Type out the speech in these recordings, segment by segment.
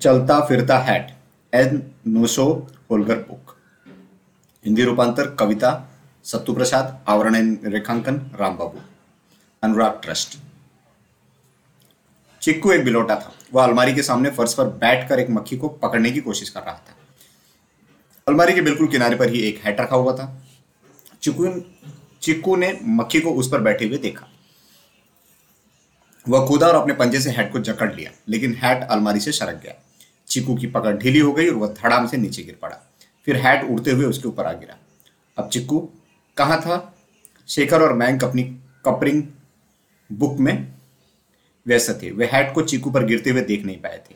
चलता फिरता हैट एन नोसो होलगर बुक हिंदी रूपांतर, कविता सत्तू प्रसाद आवरण रेखांकन राम बाबू अनुराग ट्रस्ट। चिक्कू एक बिलोटा था। वह अलमारी के सामने फर्श पर बैठकर एक मक्खी को पकड़ने की कोशिश कर रहा था। अलमारी के बिल्कुल किनारे पर ही एक हैट रखा हुआ था। चिक्कू चिक्कू ने मक्खी को उस पर बैठे हुए देखा। वह कूदा और अपने पंजे से हैट को जकड़ लिया, लेकिन हैट अलमारी से सरक गया। चिक्कू की पकड़ ढीली हो गई और वह धड़ाम से नीचे गिर पड़ा। फिर हैट उड़ते हुए उसके ऊपर आ गिरा। अब चिक्कू कहाँ था? शेखर और मैंक अपनी कपरिंग बुक में व्यस्त थे। वे हैट को चिक्कू पर गिरते हुए देख नहीं पाए थे।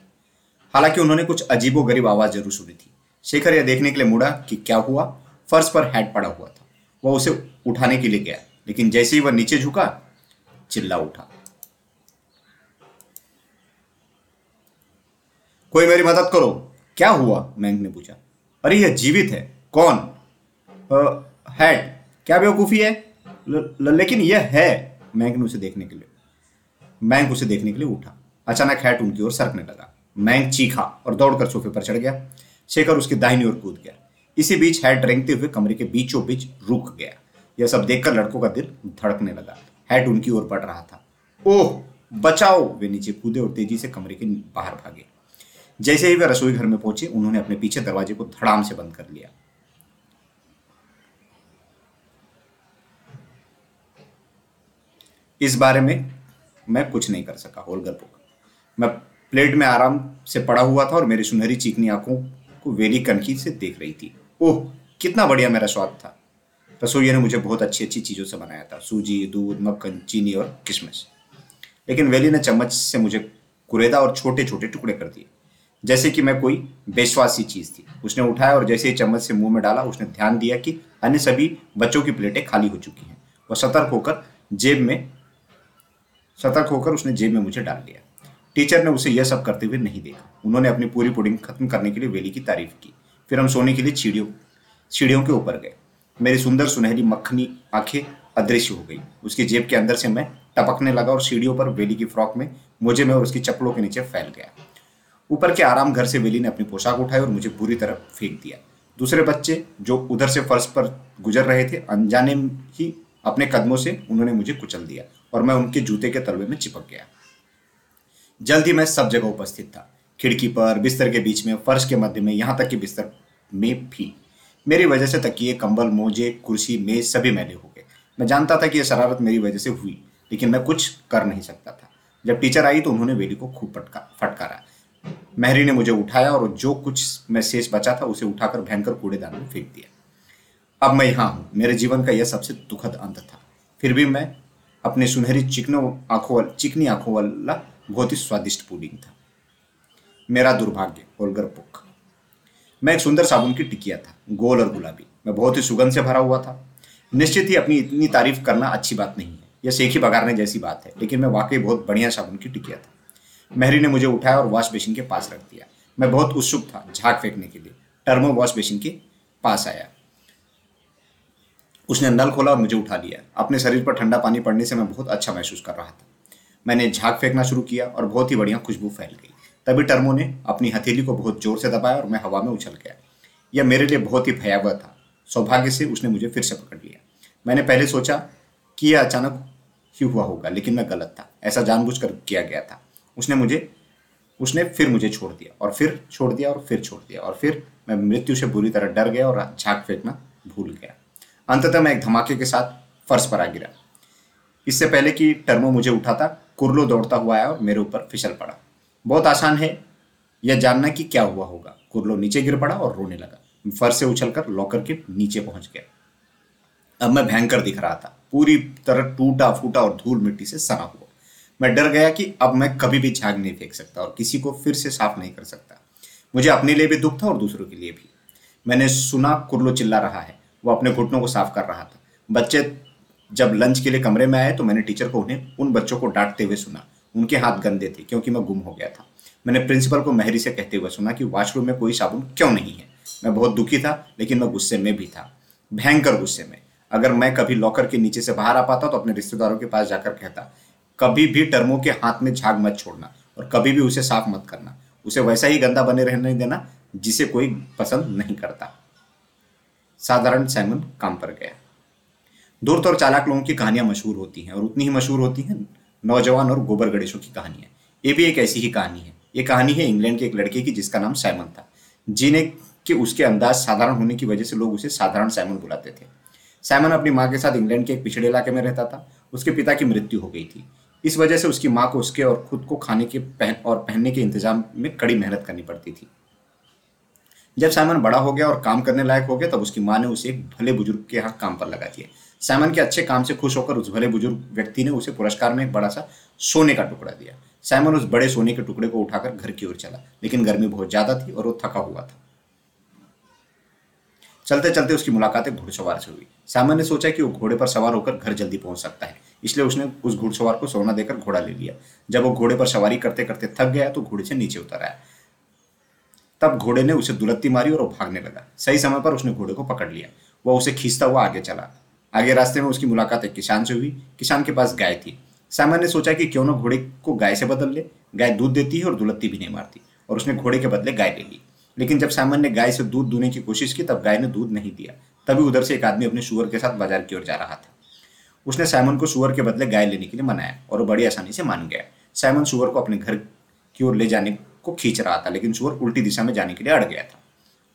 हालाँकि उन्होंने कुछ अजीबो गरीब आवाज़ ज़रूर सुनी थी। शेखर यह देखने के लिए मुड़ा कि क्या हुआ? फर्श पर हैट पड़ा हुआ था। वह उसे उठाने के लिए गया, लेकिन जैसे ही वह नीचे झुका, चिल्ला उठा। कोई मेरी मदद करो। क्या हुआ? मैंग ने पूछा। अरे यह जीवित है। कौन? हैट क्या बेवकूफ़ी है? ल, ल, लेकिन यह है। मैंग ने उसे देखने के लिए मैंग उसे देखने के लिए उठा। अचानक हैट उनकी ओर सरकने लगा। मैंग चीखा और दौड़कर सोफे पर चढ़ गया। शेखर उसकी दाहिनी ओर कूद गया। इसी बीच हैट रेंगते हुए कमरे के बीचों बीच रुक गया। यह सब देखकर लड़कों का दिल धड़कने लगा। हैट उनकी ओर बढ़ रहा था। ओह बचाओ। वे नीचे कूदे और तेज़ी से कमरे के बाहर भागे। जैसे ही वे रसोई घर में पहुँचे, उन्होंने अपने पीछे दरवाजे को धड़ाम से बंद कर लिया। इस बारे में मैं कुछ नहीं कर सका होलगर बुक मैं प्लेट में आराम से पड़ा हुआ था और मेरी सुनहरी चीकनी आँखों को वेली कनखी से देख रही थी। ओह, कितना बढ़िया मेरा स्वाद था। रसोई ने मुझे बहुत अच्छी अच्छी चीज़ों से बनाया था, सूजी, दूध, मक्खन, चीनी और किशमिश। लेकिन वेली ने चम्मच से मुझे कुरेदा और छोटे छोटे टुकड़े कर दिए। जैसे कि मैं कोई बेश्वासी चीज़ थी। उसने उठाया और जैसे ही चम्मच से मुँह में डाला, उसने ध्यान दिया कि अन्य सभी बच्चों की प्लेटें खाली हो चुकी हैं वह सतर्क होकर जेब में, सतर्क होकर उसने जेब में मुझे डाल दिया। टीचर ने उसे यह सब करते हुए नहीं देखा। उन्होंने अपनी पूरी पुडिंग खत्म करने के लिए वेली की तारीफ़ की। फिर हम सोने के लिए सीढ़ियों सीढ़ियों के ऊपर गए। मेरी सुंदर सुनहरी मक्खनी आँखें अदृश्य हो गई। उसकी जेब के अंदर से मैं टपकने लगा और सीढ़ियों पर वेली की फ्रॉक में मुझे में और उसकी चप्पलों के नीचे फैल गया। ऊपर के आराम घर से वेली ने अपनी पोशाक उठाई और मुझे बुरी तरह फेंक दिया। दूसरे बच्चे जो उधर से फर्श पर गुजर रहे थे, अनजाने ही अपने कदमों से उन्होंने मुझे कुचल दिया और मैं उनके जूते के तलवे में चिपक गया। जल्द ही मैं सब जगह उपस्थित था। खिड़की पर, बिस्तर के बीच में, फर्श के मध्य में, यहाँ तक कि बिस्तर में भी। मेरी वजह से तकिए, कंबल, मोजे, कुर्सी, मेज सभी मैले हो गए। मैं जानता था कि यह शरारत मेरी वजह से हुई, लेकिन मैं कुछ कर नहीं सकता था। जब टीचर आई तो उन्होंने वेली को खूब फटका, फटकारा। महरी ने मुझे उठाया और जो कुछ मैं शेष बचा था उसे उठाकर भयंकर कूड़ेदान में फेंक दिया। अब मैं यहाँ हूँ। मेरे जीवन का यह सबसे दुखद अंत था। फिर भी मैं अपने सुनहरी चिकनो आँखों वाल चिकनी आँखों वाला बहुत ही स्वादिष्ट पुडिंग था। मेरा दुर्भाग्य, होलगर पुख। मैं एक सुंदर साबुन की टिकिया था, गोल और गुलाबी। मैं बहुत ही सुगंध से भरा हुआ था। निश्चित ही अपनी इतनी तारीफ़ करना अच्छी बात नहीं है। यह सेखी बगारने जैसी बात है, लेकिन मैं वाकई बहुत बढ़िया साबुन की टिकिया था। महरी ने मुझे उठाया और वॉश बेसिन के पास रख दिया। मैं बहुत उत्सुक था झाग फेंकने के लिए। टर्मो वॉश बेसिन के पास आया। उसने नल खोला और मुझे उठा लिया। अपने शरीर पर ठंडा पानी पड़ने से मैं बहुत अच्छा महसूस कर रहा था। मैंने झाग फेंकना शुरू किया और बहुत ही बढ़िया खुशबू फैल गई। तभी टर्मो ने अपनी हथेली को बहुत ज़ोर से दबाया और मैं हवा में उछल गया। यह मेरे लिए बहुत ही भयावह था। सौभाग्य से उसने मुझे फिर से पकड़ लिया। मैंने पहले सोचा कि यह अचानक ही हुआ होगा, लेकिन मैं गलत था। ऐसा जानबूझकर किया गया था। उसने मुझे, उसने फिर मुझे छोड़ दिया और फिर छोड़ दिया और फिर छोड़ दिया और फिर मैं मृत्यु से बुरी तरह डर गया और झाग फेंकना भूल गया। अंततः मैं एक धमाके के साथ फर्श पर आ गिरा। इससे पहले कि टर्मो मुझे उठाता, कुरलो दौड़ता हुआ आया और मेरे ऊपर फिसल पड़ा। बहुत आसान है यह जानना कि क्या हुआ होगा। कुरलो नीचे गिर पड़ा और रोने लगा। फर्श से उछलकर लॉकर के नीचे पहुँच गया। अब मैं भयंकर दिख रहा था। पूरी तरह टूटा फूटा और धूल मिट्टी से सना हुआ। मैं डर गया कि अब मैं कभी भी झाग नहीं फेंक सकता और किसी को फिर से साफ़ नहीं कर सकता। मुझे अपने लिए भी दुख था और दूसरों के लिए भी। मैंने सुना कुरलो चिल्ला रहा है। वो अपने घुटनों को साफ़ कर रहा था। बच्चे जब लंच के लिए कमरे में आए तो मैंने टीचर को उन्हें, उन बच्चों को डांटते हुए सुना। उनके हाथ गंदे थे क्योंकि मैं गुम हो गया था। मैंने प्रिंसिपल को महरी से कहते हुए सुना कि वॉशरूम में कोई साबुन क्यों नहीं है। मैं बहुत दुखी था, लेकिन मैं गुस्से में भी था। भयंकर गुस्से में। अगर मैं कभी लॉकर के नीचे से बाहर आ पाता तो अपने रिश्तेदारों के पास जाकर कहता कभी भी टर्मो के हाथ में झाग मत छोड़ना और कभी भी उसे साफ़ मत करना। उसे वैसा ही गंदा बने रहने देना जिसे कोई पसंद नहीं करता। साधारण सैमन काम पर गया। दूर और चालाक लोगों की कहानियाँ मशहूर होती हैं और उतनी ही मशहूर होती हैं नौजवान और गोबर गणेशों की कहानियाँ। ये भी एक ऐसी ही कहानी है। ये कहानी है इंग्लैंड के एक लड़के की जिसका नाम सैमन था जिन्हें के उसके अंदाज साधारण होने की वजह से लोग उसे साधारण सैमन बुलाते थे। सैमन अपनी माँ के साथ इंग्लैंड के एक पिछड़े इलाके में रहता था। उसके पिता की मृत्यु हो गई थी। इस वजह से उसकी माँ को उसके और खुद को खाने के पहन और पहनने के इंतज़ाम में कड़ी मेहनत करनी पड़ती थी। जब साइमन बड़ा हो गया और काम करने लायक हो गया, तब उसकी माँ ने उसे एक भले बुज़ुर्ग के यहाँ काम पर लगा दिया। साइमन के अच्छे काम से खुश होकर उस भले बुज़ुर्ग व्यक्ति ने उसे पुरस्कार में एक बड़ा सा सोने का टुकड़ा दिया। साइमन उस बड़े सोने के टुकड़े को उठाकर घर की ओर चला, लेकिन गर्मी बहुत ज़्यादा थी और वो थका हुआ था। चलते चलते उसकी मुलाकात एक घुड़सवार से हुई। साइमन ने सोचा कि वो घोड़े पर सवार होकर घर जल्दी पहुँच सकता है, इसलिए उसने उस घुड़सवार को सोना देकर घोड़ा ले लिया। जब वो घोड़े पर सवारी करते करते थक गया तो घोड़े से नीचे उतर आया। तब घोड़े ने उसे दुलत्ती मारी और वो भागने लगा। सही समय पर उसने घोड़े को पकड़ लिया। वह उसे खींचता हुआ आगे चला। आगे रास्ते में उसकी मुलाकात एक किसान से हुई। किसान के पास गाय थी। सामान ने सोचा कि क्यों ना घोड़े को गाय से बदल ले। गाय दूध देती है और दुलत्ती भी नहीं मारती और उसने घोड़े के बदले गाय ले ली। लेकिन जब सामान ने गाय से दूध दूने की कोशिश की, तब गाय ने दूध नहीं दिया। तभी उधर से एक आदमी अपने शुअर के साथ बाज़ार की ओर जा रहा था। उसने साइमन को सुअर के बदले गाय लेने के लिए मनाया और वो बड़ी आसानी से मान गया। साइमन सुअर को अपने घर की ओर ले जाने को खींच रहा था, लेकिन सुअर उल्टी दिशा में जाने के लिए अड़ गया था।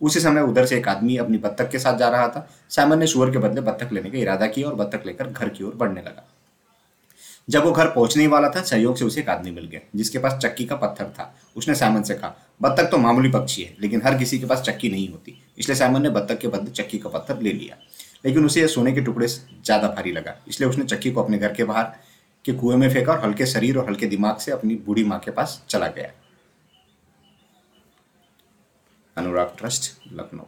उसी समय उधर से एक आदमी अपनी बत्तख के साथ जा रहा था। साइमन ने सुअर के बदले बत्तख लेने का इरादा किया और बत्तख लेकर घर की ओर बढ़ने लगा। जब वो घर पहुँचने वाला था, सहयोग से उसे एक आदमी मिल गया, जिसके पास चक्की का पत्थर था। उसने साइमन से कहा, बत्तख तो मामूली पक्षी है, लेकिन हर किसी के पास चक्की नहीं होती। इसलिए साइमन ने बत्तख के बदले चक्की का पत्थर ले लिया। लेकिन उसे यह सोने के टुकड़े ज़्यादा भारी लगा, इसलिए उसने चक्की को अपने घर के बाहर के कुएँ में फेंका और हल्के शरीर और हल्के दिमाग से अपनी बूढ़ी माँ के पास चला गया। अनुराग ट्रस्ट, लखनऊ।